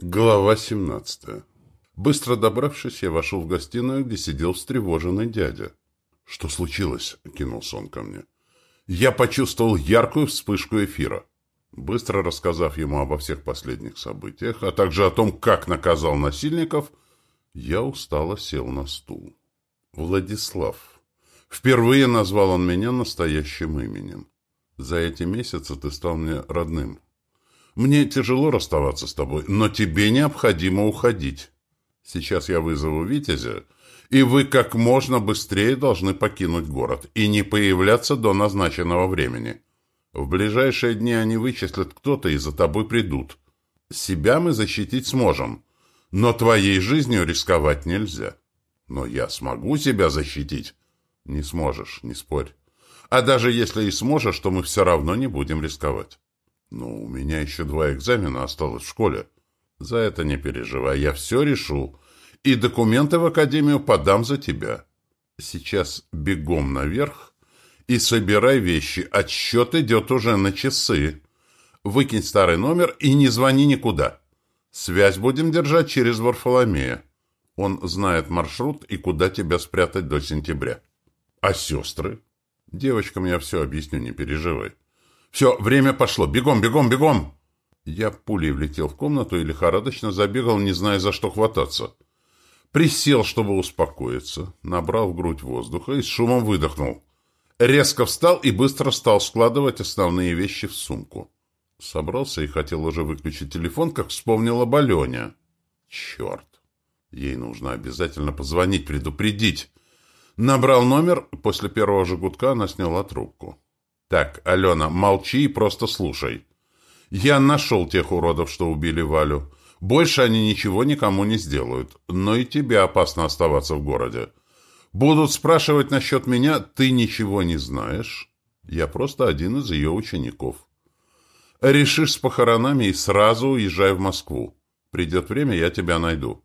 Глава 17. Быстро добравшись, я вошел в гостиную, где сидел встревоженный дядя. «Что случилось?» — кинулся он ко мне. Я почувствовал яркую вспышку эфира. Быстро рассказав ему обо всех последних событиях, а также о том, как наказал насильников, я устало сел на стул. «Владислав». Впервые назвал он меня настоящим именем. За эти месяцы ты стал мне родным. Мне тяжело расставаться с тобой, но тебе необходимо уходить. Сейчас я вызову Витязя, и вы как можно быстрее должны покинуть город и не появляться до назначенного времени. В ближайшие дни они вычислят кто-то и за тобой придут. Себя мы защитить сможем, но твоей жизнью рисковать нельзя. Но я смогу себя защитить. Не сможешь, не спорь. А даже если и сможешь, то мы все равно не будем рисковать. «Ну, у меня еще два экзамена осталось в школе. За это не переживай, я все решу. И документы в академию подам за тебя. Сейчас бегом наверх и собирай вещи. Отсчет идет уже на часы. Выкинь старый номер и не звони никуда. Связь будем держать через Варфоломея. Он знает маршрут и куда тебя спрятать до сентября. А сестры? Девочкам я все объясню, не переживай. «Все, время пошло. Бегом, бегом, бегом!» Я пулей влетел в комнату и лихорадочно забегал, не зная, за что хвататься. Присел, чтобы успокоиться, набрал в грудь воздуха и с шумом выдохнул. Резко встал и быстро стал складывать основные вещи в сумку. Собрался и хотел уже выключить телефон, как вспомнил об Алене. Черт! Ей нужно обязательно позвонить, предупредить. Набрал номер, после первого же она сняла трубку. «Так, Алена, молчи и просто слушай. Я нашел тех уродов, что убили Валю. Больше они ничего никому не сделают. Но и тебе опасно оставаться в городе. Будут спрашивать насчет меня, ты ничего не знаешь. Я просто один из ее учеников. Решишь с похоронами и сразу уезжай в Москву. Придет время, я тебя найду.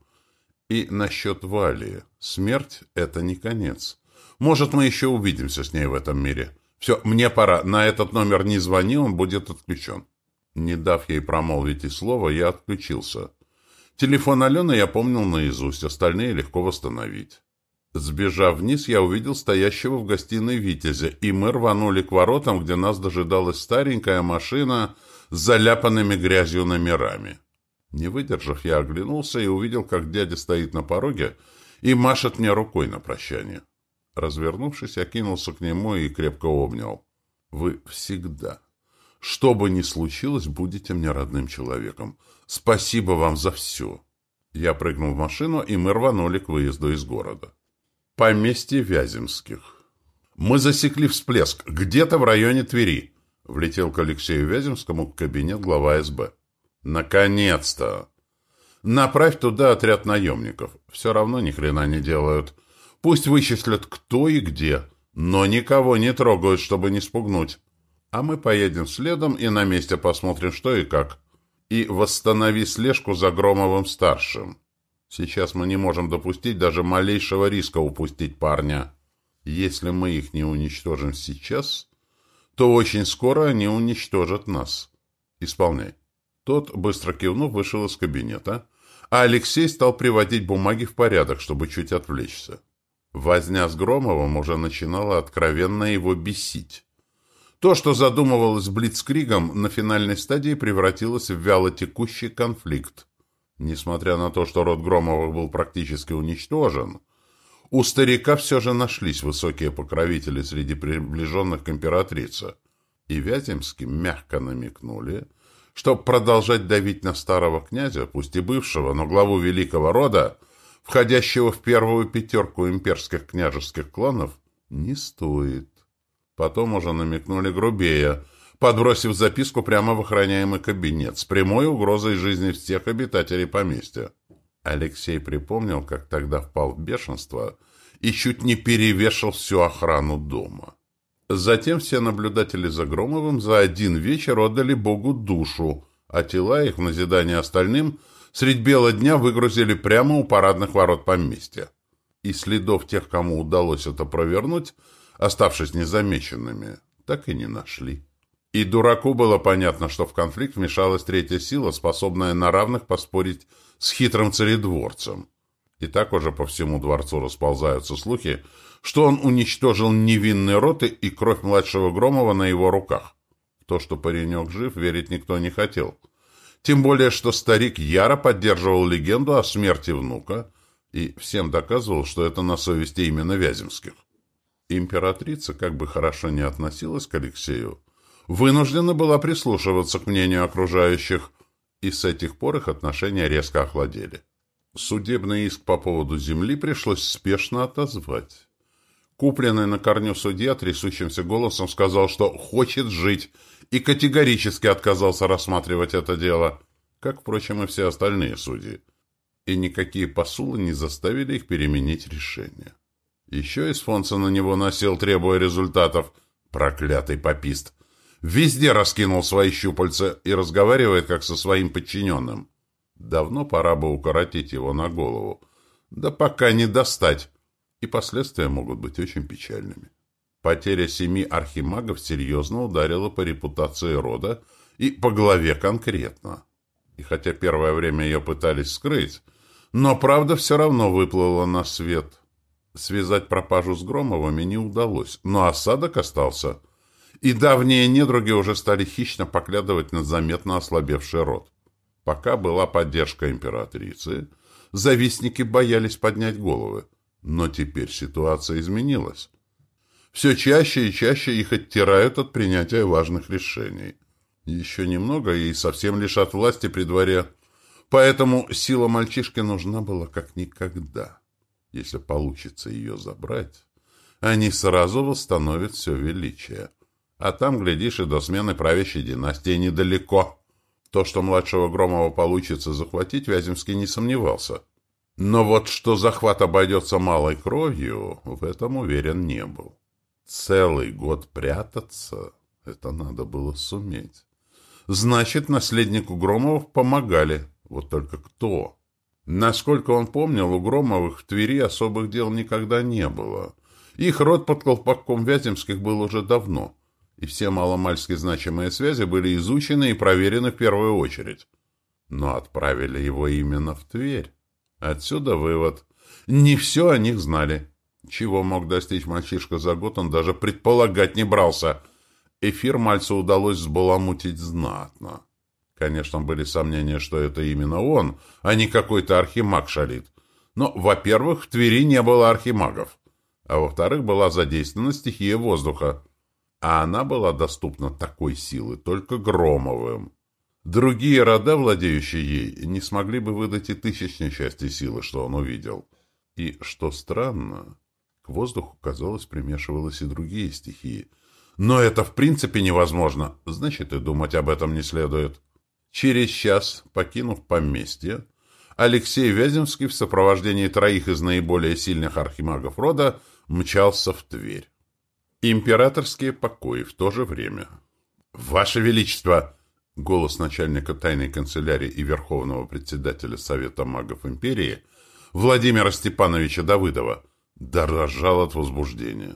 И насчет Вали. Смерть — это не конец. Может, мы еще увидимся с ней в этом мире». «Все, мне пора. На этот номер не звони, он будет отключен». Не дав ей промолвить и слова, я отключился. Телефон Алены я помнил наизусть, остальные легко восстановить. Сбежав вниз, я увидел стоящего в гостиной Витязя, и мы рванули к воротам, где нас дожидалась старенькая машина с заляпанными грязью номерами. Не выдержав, я оглянулся и увидел, как дядя стоит на пороге и машет мне рукой на прощание. Развернувшись, я кинулся к нему и крепко обнял. «Вы всегда, что бы ни случилось, будете мне родным человеком. Спасибо вам за все!» Я прыгнул в машину, и мы рванули к выезду из города. Поместье Вяземских. Мы засекли всплеск где-то в районе Твери. Влетел к Алексею Вяземскому в кабинет глава СБ. Наконец-то! Направь туда отряд наемников. Все равно ни хрена не делают. Пусть вычислят кто и где, но никого не трогают, чтобы не спугнуть. А мы поедем следом и на месте посмотрим, что и как. И восстанови слежку за Громовым-старшим. Сейчас мы не можем допустить даже малейшего риска упустить парня. Если мы их не уничтожим сейчас, то очень скоро они уничтожат нас. Исполняй. Тот, быстро кивнув, вышел из кабинета, а Алексей стал приводить бумаги в порядок, чтобы чуть отвлечься. Возня с Громовым уже начинала откровенно его бесить. То, что задумывалось Блицкригом, на финальной стадии превратилось в вялотекущий конфликт. Несмотря на то, что род Громовых был практически уничтожен, у старика все же нашлись высокие покровители среди приближенных к императрице. И Вяземским мягко намекнули, что продолжать давить на старого князя, пусть и бывшего, но главу великого рода, входящего в первую пятерку имперских княжеских кланов, не стоит. Потом уже намекнули грубее, подбросив записку прямо в охраняемый кабинет с прямой угрозой жизни всех обитателей поместья. Алексей припомнил, как тогда впал в бешенство и чуть не перевешал всю охрану дома. Затем все наблюдатели за Громовым за один вечер отдали Богу душу, а тела их в назидание остальным – средь бела дня выгрузили прямо у парадных ворот поместья. И следов тех, кому удалось это провернуть, оставшись незамеченными, так и не нашли. И дураку было понятно, что в конфликт вмешалась третья сила, способная на равных поспорить с хитрым царедворцем. И так уже по всему дворцу расползаются слухи, что он уничтожил невинные роты и кровь младшего Громова на его руках. То, что паренек жив, верить никто не хотел. Тем более, что старик яро поддерживал легенду о смерти внука и всем доказывал, что это на совести именно Вяземских. Императрица, как бы хорошо не относилась к Алексею, вынуждена была прислушиваться к мнению окружающих, и с этих пор их отношения резко охладели. Судебный иск по поводу земли пришлось спешно отозвать. Купленный на корню судья трясущимся голосом сказал, что хочет жить, и категорически отказался рассматривать это дело, как, впрочем, и все остальные судьи. И никакие посулы не заставили их переменить решение. Еще и Сфонса на него насел, требуя результатов. Проклятый попист! Везде раскинул свои щупальца и разговаривает, как со своим подчиненным. Давно пора бы укоротить его на голову. Да пока не достать. И последствия могут быть очень печальными. Потеря семи архимагов серьезно ударила по репутации рода и по главе конкретно. И хотя первое время ее пытались скрыть, но правда все равно выплыла на свет. Связать пропажу с Громовыми не удалось, но осадок остался – и давние недруги уже стали хищно поглядывать на заметно ослабевший род. Пока была поддержка императрицы, завистники боялись поднять головы. Но теперь ситуация изменилась. Все чаще и чаще их оттирают от принятия важных решений. Еще немного и совсем лишат власти при дворе. Поэтому сила мальчишки нужна была как никогда. Если получится ее забрать, они сразу восстановят все величие. А там, глядишь, и до смены правящей династии недалеко. То, что младшего Громова получится захватить, Вяземский не сомневался. Но вот что захват обойдется малой кровью, в этом уверен не был. Целый год прятаться — это надо было суметь. Значит, наследнику Громовых помогали. Вот только кто? Насколько он помнил, у Громовых в Твери особых дел никогда не было. Их род под колпаком Вяземских был уже давно и все маломальски значимые связи были изучены и проверены в первую очередь. Но отправили его именно в Тверь. Отсюда вывод. Не все о них знали. Чего мог достичь мальчишка за год, он даже предполагать не брался. Эфир Мальцу удалось сбаламутить знатно. Конечно, были сомнения, что это именно он, а не какой-то архимаг шалит. Но, во-первых, в Твери не было архимагов, а во-вторых, была задействована стихия воздуха а она была доступна такой силы только Громовым. Другие рода, владеющие ей, не смогли бы выдать и тысячной части силы, что он увидел. И, что странно, к воздуху, казалось, примешивалось и другие стихии. Но это в принципе невозможно, значит, и думать об этом не следует. Через час, покинув поместье, Алексей Вяземский в сопровождении троих из наиболее сильных архимагов рода мчался в Тверь. Императорские покои в то же время. «Ваше Величество!» Голос начальника тайной канцелярии и верховного председателя Совета магов империи Владимира Степановича Давыдова дрожал от возбуждения.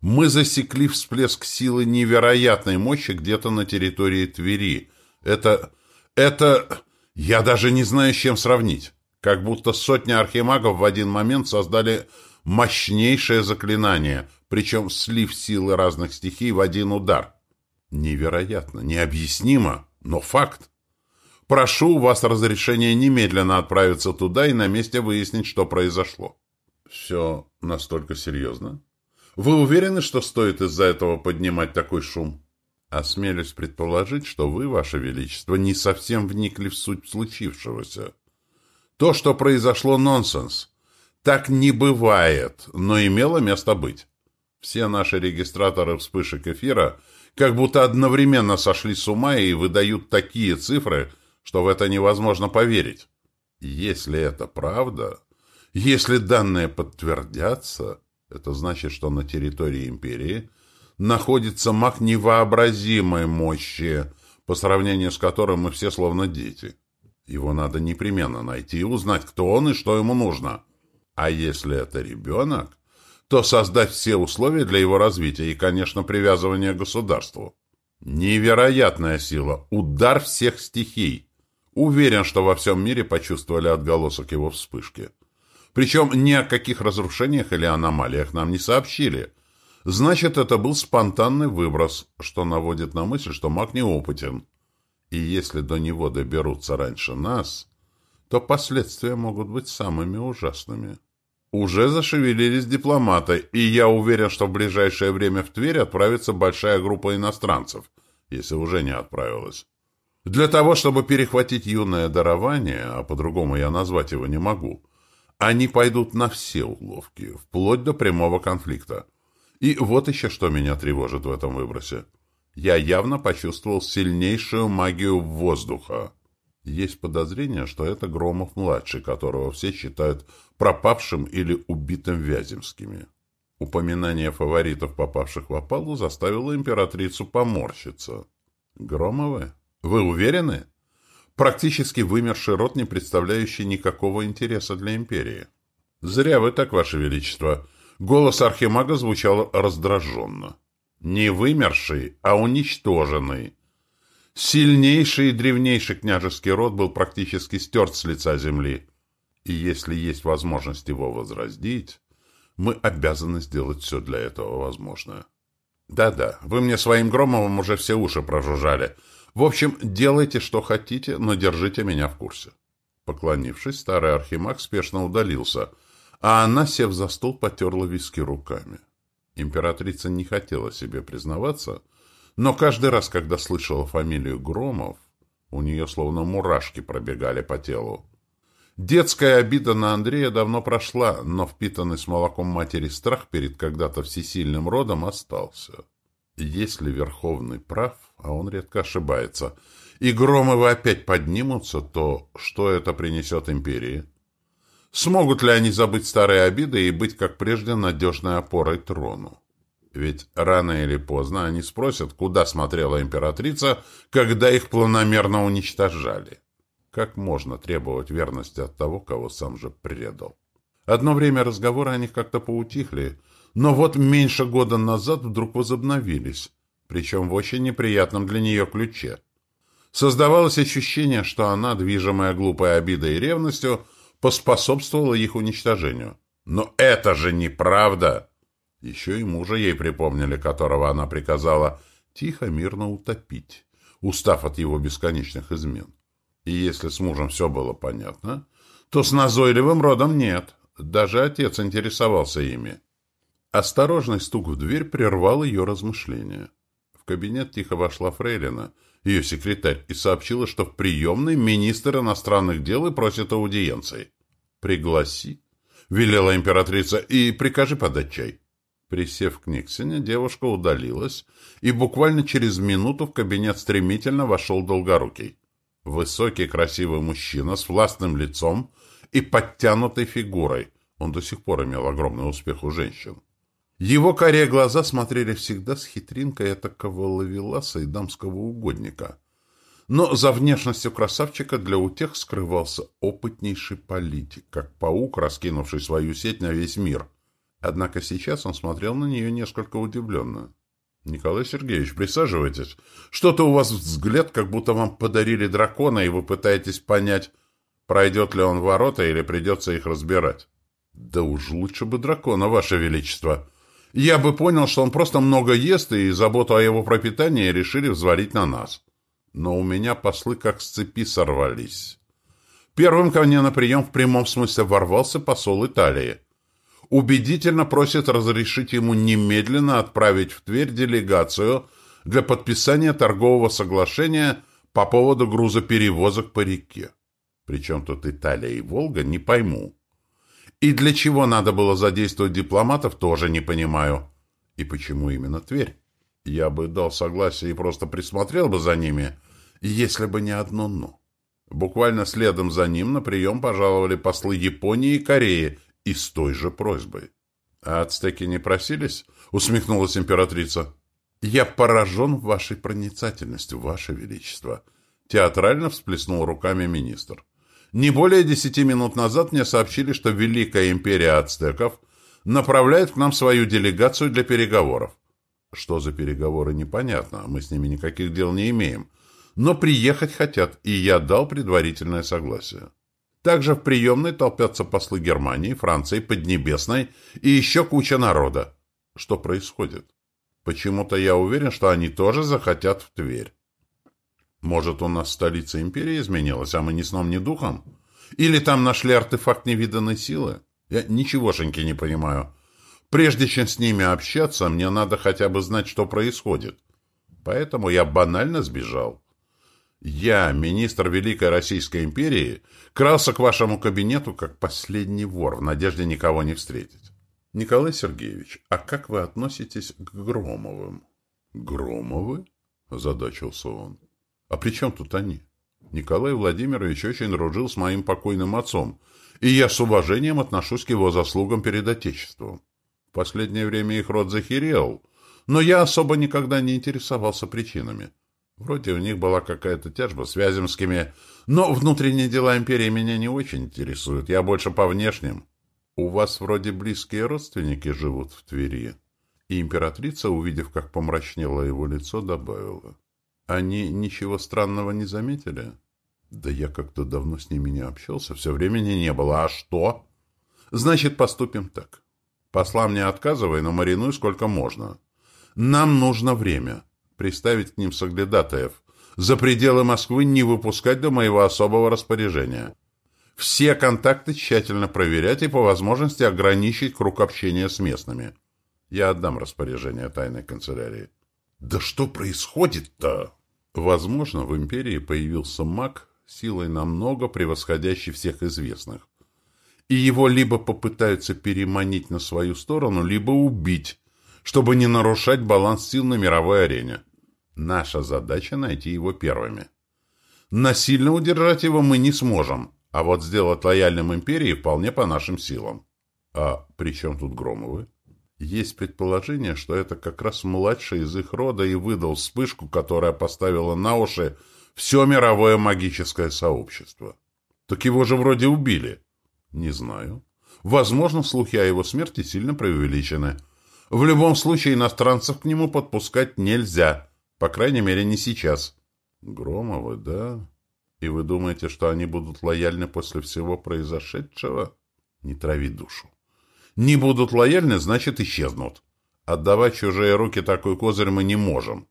«Мы засекли всплеск силы невероятной мощи где-то на территории Твери. Это... это... я даже не знаю, с чем сравнить. Как будто сотня архимагов в один момент создали мощнейшее заклинание, причем слив силы разных стихий в один удар. Невероятно, необъяснимо, но факт. Прошу у вас разрешения немедленно отправиться туда и на месте выяснить, что произошло. Все настолько серьезно? Вы уверены, что стоит из-за этого поднимать такой шум? Осмелюсь предположить, что вы, ваше величество, не совсем вникли в суть случившегося. То, что произошло, нонсенс. Так не бывает, но имело место быть. Все наши регистраторы вспышек эфира как будто одновременно сошли с ума и выдают такие цифры, что в это невозможно поверить. Если это правда, если данные подтвердятся, это значит, что на территории империи находится маг невообразимой мощи, по сравнению с которым мы все словно дети. Его надо непременно найти и узнать, кто он и что ему нужно. А если это ребенок, то создать все условия для его развития и, конечно, привязывания к государству. Невероятная сила, удар всех стихий. Уверен, что во всем мире почувствовали отголосок его вспышки. Причем ни о каких разрушениях или аномалиях нам не сообщили. Значит, это был спонтанный выброс, что наводит на мысль, что маг неопытен. И если до него доберутся раньше нас, то последствия могут быть самыми ужасными. Уже зашевелились дипломаты, и я уверен, что в ближайшее время в Тверь отправится большая группа иностранцев, если уже не отправилась. Для того, чтобы перехватить юное дарование, а по-другому я назвать его не могу, они пойдут на все уловки, вплоть до прямого конфликта. И вот еще что меня тревожит в этом выбросе. Я явно почувствовал сильнейшую магию воздуха. Есть подозрение, что это Громов-младший, которого все считают пропавшим или убитым Вяземскими. Упоминание фаворитов, попавших в опалу, заставило императрицу поморщиться. «Громовы? Вы уверены?» Практически вымерший род, не представляющий никакого интереса для империи. «Зря вы так, ваше величество!» Голос архимага звучал раздраженно. «Не вымерший, а уничтоженный. Сильнейший и древнейший княжеский род был практически стерт с лица земли. И если есть возможность его возродить, мы обязаны сделать все для этого возможное. Да-да, вы мне своим Громовым уже все уши прожужжали. В общем, делайте, что хотите, но держите меня в курсе. Поклонившись, старый архимаг спешно удалился, а она, сев за стол, потерла виски руками. Императрица не хотела себе признаваться, но каждый раз, когда слышала фамилию Громов, у нее словно мурашки пробегали по телу. Детская обида на Андрея давно прошла, но впитанный с молоком матери страх перед когда-то всесильным родом остался. Если Верховный прав, а он редко ошибается, и Громовы опять поднимутся, то что это принесет империи? Смогут ли они забыть старые обиды и быть, как прежде, надежной опорой трону? Ведь рано или поздно они спросят, куда смотрела императрица, когда их планомерно уничтожали. Как можно требовать верности от того, кого сам же предал? Одно время разговоры о них как-то поутихли, но вот меньше года назад вдруг возобновились, причем в очень неприятном для нее ключе. Создавалось ощущение, что она, движимая глупой обидой и ревностью, поспособствовала их уничтожению. Но это же неправда! Еще и мужа ей припомнили, которого она приказала тихо, мирно утопить, устав от его бесконечных измен. И если с мужем все было понятно, то с назойливым родом нет. Даже отец интересовался ими. Осторожный стук в дверь прервал ее размышления. В кабинет тихо вошла Фрейлина, ее секретарь, и сообщила, что в приемной министр иностранных дел и просит аудиенции. «Пригласи», — велела императрица, — «и прикажи подать чай». Присев к Никсоне, девушка удалилась, и буквально через минуту в кабинет стремительно вошел Долгорукий. Высокий красивый мужчина с властным лицом и подтянутой фигурой. Он до сих пор имел огромный успех у женщин. Его карие глаза смотрели всегда с хитринкой этакого ловеласа и дамского угодника. Но за внешностью красавчика для утех скрывался опытнейший политик, как паук, раскинувший свою сеть на весь мир — Однако сейчас он смотрел на нее несколько удивленно. «Николай Сергеевич, присаживайтесь. Что-то у вас взгляд, как будто вам подарили дракона, и вы пытаетесь понять, пройдет ли он ворота или придется их разбирать». «Да уж лучше бы дракона, ваше величество. Я бы понял, что он просто много ест, и заботу о его пропитании решили взвалить на нас. Но у меня послы как с цепи сорвались». Первым ко мне на прием в прямом смысле ворвался посол Италии убедительно просит разрешить ему немедленно отправить в Тверь делегацию для подписания торгового соглашения по поводу грузоперевозок по реке. Причем тут Италия и Волга, не пойму. И для чего надо было задействовать дипломатов, тоже не понимаю. И почему именно Тверь? Я бы дал согласие и просто присмотрел бы за ними, если бы не одно «но». Буквально следом за ним на прием пожаловали послы Японии и Кореи и с той же просьбой. «А ацтеки не просились?» — усмехнулась императрица. «Я поражен вашей проницательностью, ваше величество!» Театрально всплеснул руками министр. «Не более десяти минут назад мне сообщили, что Великая империя ацтеков направляет к нам свою делегацию для переговоров. Что за переговоры, непонятно, мы с ними никаких дел не имеем. Но приехать хотят, и я дал предварительное согласие. Также в приемной толпятся послы Германии, Франции, Поднебесной и еще куча народа. Что происходит? Почему-то я уверен, что они тоже захотят в Тверь. Может, у нас столица империи изменилась, а мы ни сном, ни духом? Или там нашли артефакт невиданной силы? Я ничегошеньки не понимаю. Прежде чем с ними общаться, мне надо хотя бы знать, что происходит. Поэтому я банально сбежал. Я, министр Великой Российской империи, крался к вашему кабинету как последний вор в надежде никого не встретить. Николай Сергеевич, а как вы относитесь к Громовым? Громовы? Озадачился он. А при чем тут они? Николай Владимирович очень дружил с моим покойным отцом, и я с уважением отношусь к его заслугам перед Отечеством. В последнее время их род захерел, но я особо никогда не интересовался причинами. Вроде у них была какая-то тяжба с Вяземскими, но внутренние дела империи меня не очень интересуют, я больше по внешним. «У вас вроде близкие родственники живут в Твери». И императрица, увидев, как помрачнело его лицо, добавила. «Они ничего странного не заметили?» «Да я как-то давно с ними не общался, все времени не было. А что?» «Значит, поступим так. Послам не отказывай, но маринуй сколько можно. Нам нужно время. Приставить к ним соглядатаев. За пределы Москвы не выпускать до моего особого распоряжения все контакты тщательно проверять и по возможности ограничить круг общения с местными. Я отдам распоряжение тайной канцелярии. Да что происходит-то? Возможно, в империи появился маг, силой намного превосходящий всех известных. И его либо попытаются переманить на свою сторону, либо убить, чтобы не нарушать баланс сил на мировой арене. Наша задача — найти его первыми. Насильно удержать его мы не сможем, а вот сделать лояльным империи вполне по нашим силам. А при чем тут Громовы? Есть предположение, что это как раз младший из их рода и выдал вспышку, которая поставила на уши все мировое магическое сообщество. Так его же вроде убили. Не знаю. Возможно, слухи о его смерти сильно преувеличены. В любом случае, иностранцев к нему подпускать нельзя. По крайней мере, не сейчас. Громовы, да? И вы думаете, что они будут лояльны после всего произошедшего? Не трави душу. Не будут лояльны, значит, исчезнут. Отдавать чужие руки такой козырь мы не можем.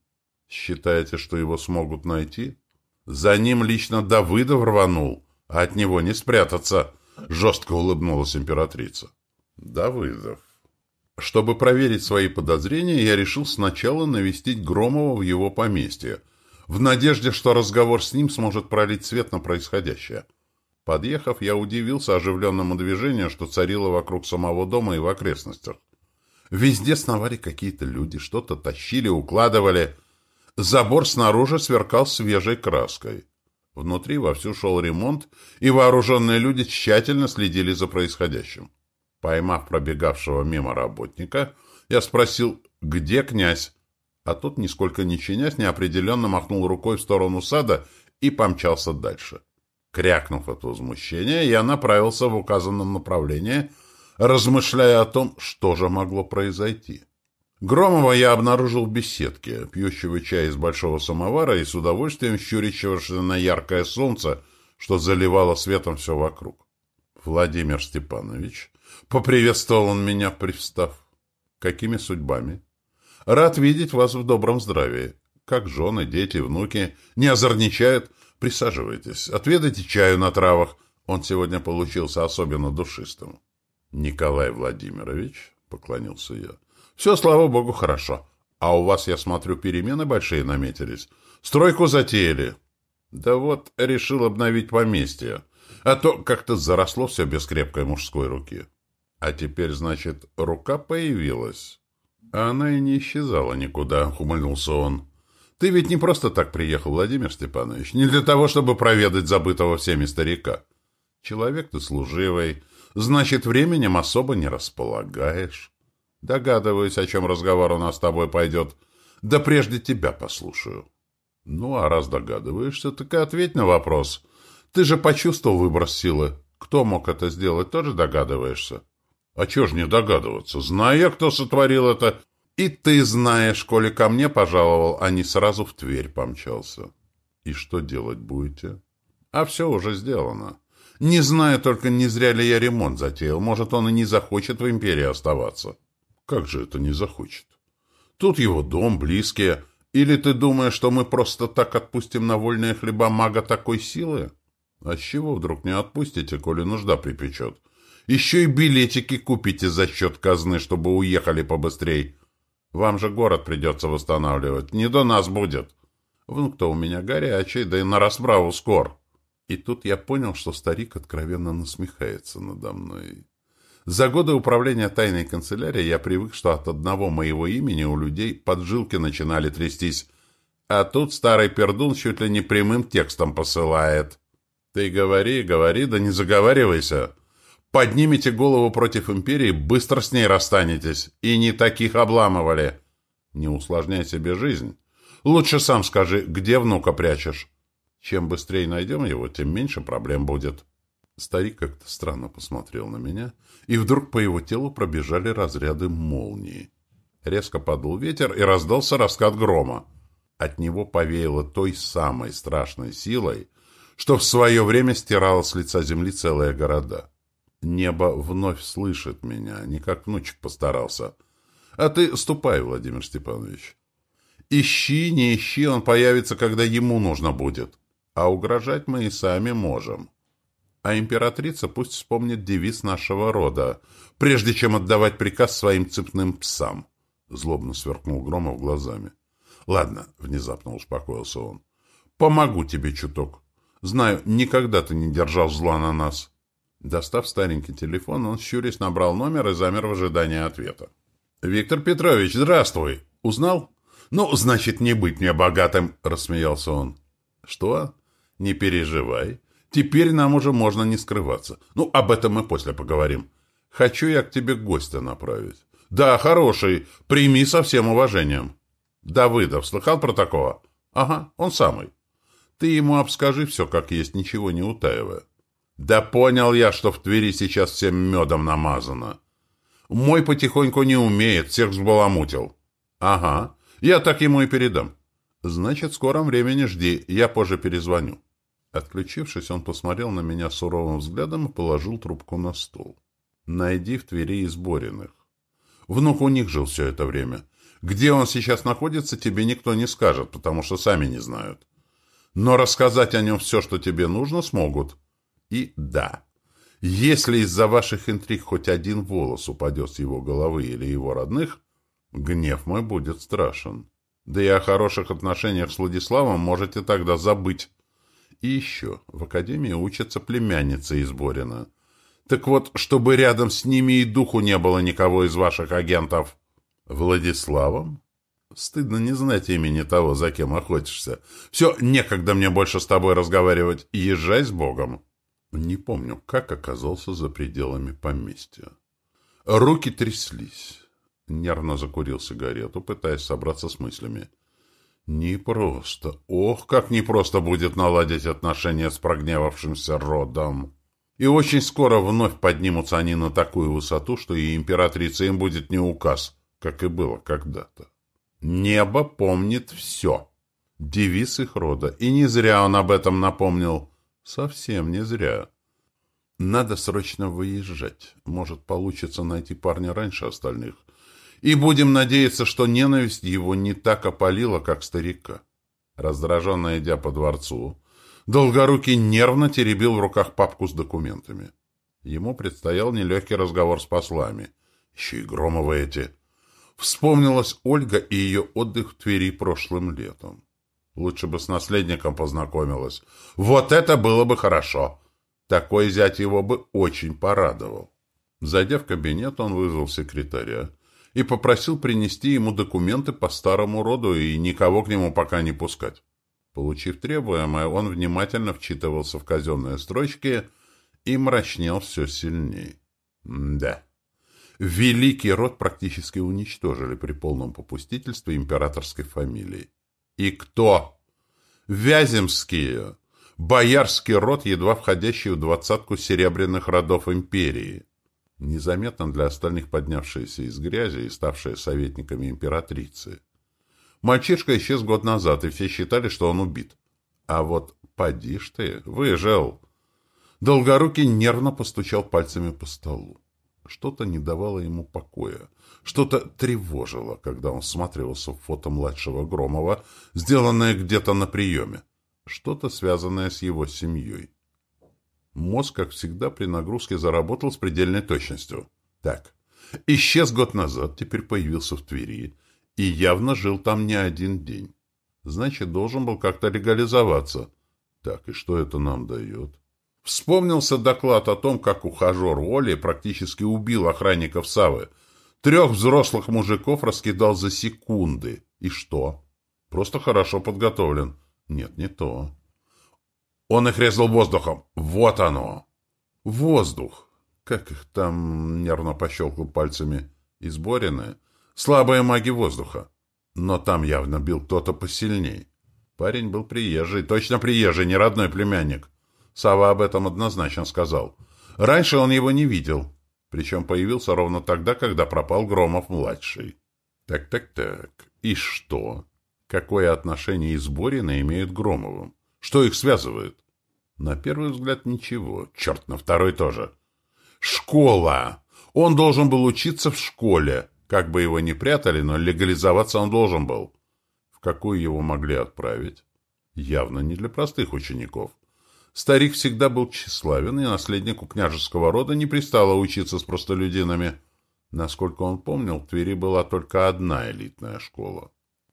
Считаете, что его смогут найти? За ним лично Давыдов рванул, а от него не спрятаться, жестко улыбнулась императрица. Давыдов. Чтобы проверить свои подозрения, я решил сначала навестить Громова в его поместье, в надежде, что разговор с ним сможет пролить свет на происходящее. Подъехав, я удивился оживленному движению, что царило вокруг самого дома и в окрестностях. Везде сновали какие-то люди, что-то тащили, укладывали. Забор снаружи сверкал свежей краской. Внутри вовсю шел ремонт, и вооруженные люди тщательно следили за происходящим. Поймав пробегавшего мимо работника, я спросил, где князь? А тот, нисколько не чинясь, неопределенно махнул рукой в сторону сада и помчался дальше. Крякнув от возмущения, я направился в указанном направлении, размышляя о том, что же могло произойти. Громова я обнаружил в беседке, пьющего чай из большого самовара и с удовольствием щурящегося на яркое солнце, что заливало светом все вокруг. «Владимир Степанович», — поприветствовал он меня, привстав. «Какими судьбами?» Рад видеть вас в добром здравии. Как жены, дети, внуки не озорничают. Присаживайтесь, отведайте чаю на травах. Он сегодня получился особенно душистым. Николай Владимирович, поклонился я. Все, слава богу, хорошо. А у вас, я смотрю, перемены большие наметились. Стройку затеяли. Да вот, решил обновить поместье. А то как-то заросло все без крепкой мужской руки. А теперь, значит, рука появилась. Она и не исчезала никуда, ухмыльнулся он. Ты ведь не просто так приехал, Владимир Степанович, не для того, чтобы проведать забытого всеми старика. Человек ты служивый, значит, временем особо не располагаешь. Догадываюсь, о чем разговор у нас с тобой пойдет. Да прежде тебя послушаю. Ну, а раз догадываешься, так и ответь на вопрос. Ты же почувствовал выброс силы. Кто мог это сделать, тоже догадываешься? А чего ж не догадываться? Зная, кто сотворил это, И ты знаешь, коли ко мне пожаловал, а не сразу в Тверь помчался. И что делать будете? А все уже сделано. Не знаю только, не зря ли я ремонт затеял. Может, он и не захочет в империи оставаться. Как же это не захочет? Тут его дом, близкие. Или ты думаешь, что мы просто так отпустим на вольные хлеба мага такой силы? А с чего вдруг не отпустите, коли нужда припечет? Еще и билетики купите за счет казны, чтобы уехали побыстрей. Вам же город придется восстанавливать. Не до нас будет. Внук-то у меня горячий, да и на расправу скор. И тут я понял, что старик откровенно насмехается надо мной. За годы управления тайной канцелярией я привык, что от одного моего имени у людей поджилки начинали трястись. А тут старый пердун чуть ли не прямым текстом посылает. Ты говори, говори, да не заговаривайся. Поднимите голову против империи, быстро с ней расстанетесь. И не таких обламывали. Не усложняй себе жизнь. Лучше сам скажи, где внука прячешь. Чем быстрее найдем его, тем меньше проблем будет. Старик как-то странно посмотрел на меня, и вдруг по его телу пробежали разряды молнии. Резко подул ветер, и раздался раскат грома. От него повеяло той самой страшной силой, что в свое время стирало с лица земли целые города. Небо вновь слышит меня, не как внучек постарался. А ты ступай, Владимир Степанович. Ищи, не ищи, он появится, когда ему нужно будет. А угрожать мы и сами можем. А императрица пусть вспомнит девиз нашего рода, прежде чем отдавать приказ своим цепным псам. Злобно сверкнул Громов глазами. Ладно, внезапно успокоился он. Помогу тебе чуток. Знаю, никогда ты не держал зла на нас. Достав старенький телефон, он, щурясь, набрал номер и замер в ожидании ответа. «Виктор Петрович, здравствуй! Узнал?» «Ну, значит, не быть мне богатым!» — рассмеялся он. «Что? Не переживай. Теперь нам уже можно не скрываться. Ну, об этом мы после поговорим. Хочу я к тебе гостя направить». «Да, хороший. Прими со всем уважением». «Давыдов, слыхал про такого?» «Ага, он самый. Ты ему обскажи все как есть, ничего не утаивая». Да понял я, что в Твери сейчас всем медом намазано. Мой потихоньку не умеет, всех взбаламутил. Ага, я так ему и передам. Значит, в скором времени жди, я позже перезвоню. Отключившись, он посмотрел на меня суровым взглядом и положил трубку на стол. Найди в Твери изборенных. Внук у них жил все это время. Где он сейчас находится, тебе никто не скажет, потому что сами не знают. Но рассказать о нем все, что тебе нужно, смогут. И да, если из-за ваших интриг хоть один волос упадет с его головы или его родных, гнев мой будет страшен. Да и о хороших отношениях с Владиславом можете тогда забыть. И еще, в академии учатся племянницы из Борина. Так вот, чтобы рядом с ними и духу не было никого из ваших агентов. Владиславом? Стыдно не знать имени того, за кем охотишься. Все, некогда мне больше с тобой разговаривать. Езжай с Богом. Не помню, как оказался за пределами поместья. Руки тряслись. Нервно закурил сигарету, пытаясь собраться с мыслями. Непросто. Ох, как непросто будет наладить отношения с прогневавшимся родом. И очень скоро вновь поднимутся они на такую высоту, что и императрица им будет не указ, как и было когда-то. Небо помнит все. Девиз их рода. И не зря он об этом напомнил. Совсем не зря. Надо срочно выезжать. Может, получится найти парня раньше остальных. И будем надеяться, что ненависть его не так опалила, как старика. Раздраженно идя по дворцу, Долгорукий нервно теребил в руках папку с документами. Ему предстоял нелегкий разговор с послами. Еще и Громовы эти. Вспомнилась Ольга и ее отдых в Твери прошлым летом. Лучше бы с наследником познакомилась. Вот это было бы хорошо. Такой зять его бы очень порадовал. Зайдя в кабинет, он вызвал секретаря и попросил принести ему документы по старому роду и никого к нему пока не пускать. Получив требуемое, он внимательно вчитывался в казенные строчки и мрачнел все сильнее. да. Великий род практически уничтожили при полном попустительстве императорской фамилии. И кто? Вяземские. Боярский род, едва входящий в двадцатку серебряных родов империи. незаметно для остальных поднявшиеся из грязи и ставшие советниками императрицы. Мальчишка исчез год назад, и все считали, что он убит. А вот поди ты, выжил. Долгорукий нервно постучал пальцами по столу. Что-то не давало ему покоя. Что-то тревожило, когда он смотрелся в фото младшего Громова, сделанное где-то на приеме. Что-то связанное с его семьей. Мозг, как всегда, при нагрузке заработал с предельной точностью. Так, исчез год назад, теперь появился в Твери и явно жил там не один день. Значит, должен был как-то легализоваться. Так, и что это нам дает? Вспомнился доклад о том, как ухажер Оли практически убил охранников Савы. Трех взрослых мужиков раскидал за секунды. И что? Просто хорошо подготовлен. Нет, не то. Он их резал воздухом. Вот оно. Воздух. Как их там нервно пощелкал пальцами? Изборены? Слабые маги воздуха. Но там явно бил кто-то посильней. Парень был приезжий, точно приезжий, не родной племянник. Сава об этом однозначно сказал. Раньше он его не видел. Причем появился ровно тогда, когда пропал Громов-младший. Так-так-так. И что? Какое отношение Изборины имеют Громовым? Что их связывает? На первый взгляд ничего. Черт, на второй тоже. Школа! Он должен был учиться в школе. Как бы его ни прятали, но легализоваться он должен был. В какую его могли отправить? Явно не для простых учеников. Старик всегда был тщеславен, и наследнику княжеского рода не пристало учиться с простолюдинами. Насколько он помнил, в Твери была только одна элитная школа.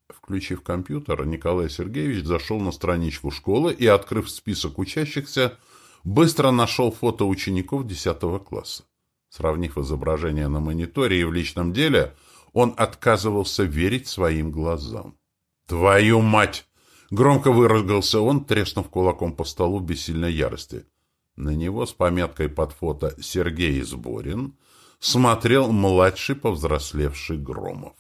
Включив компьютер, Николай Сергеевич зашел на страничку школы и, открыв список учащихся, быстро нашел фото учеников 10 класса. Сравнив изображение на мониторе и в личном деле, он отказывался верить своим глазам. «Твою мать!» — громко выругался он, треснув кулаком по столу в бессильной ярости. На него с пометкой под фото «Сергей Сборин» смотрел младший повзрослевший Громов.